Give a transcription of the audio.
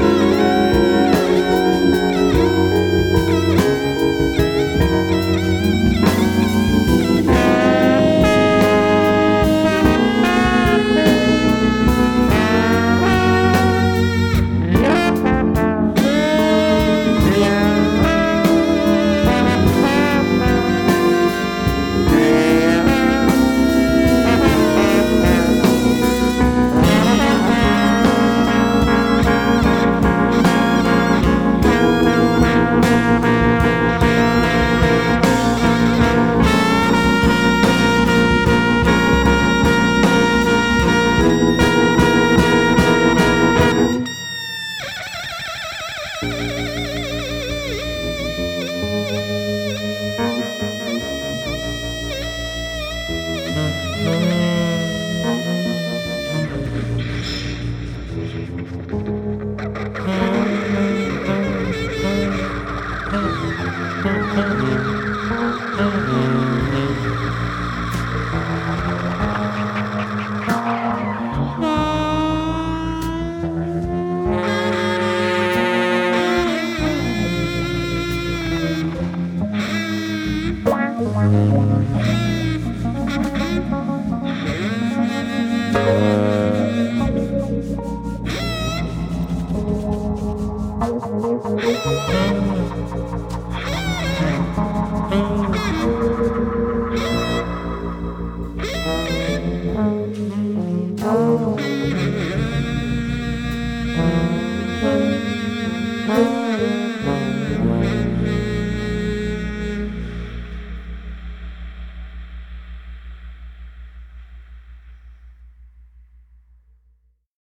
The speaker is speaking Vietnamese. Thank you. Thank ừ. you.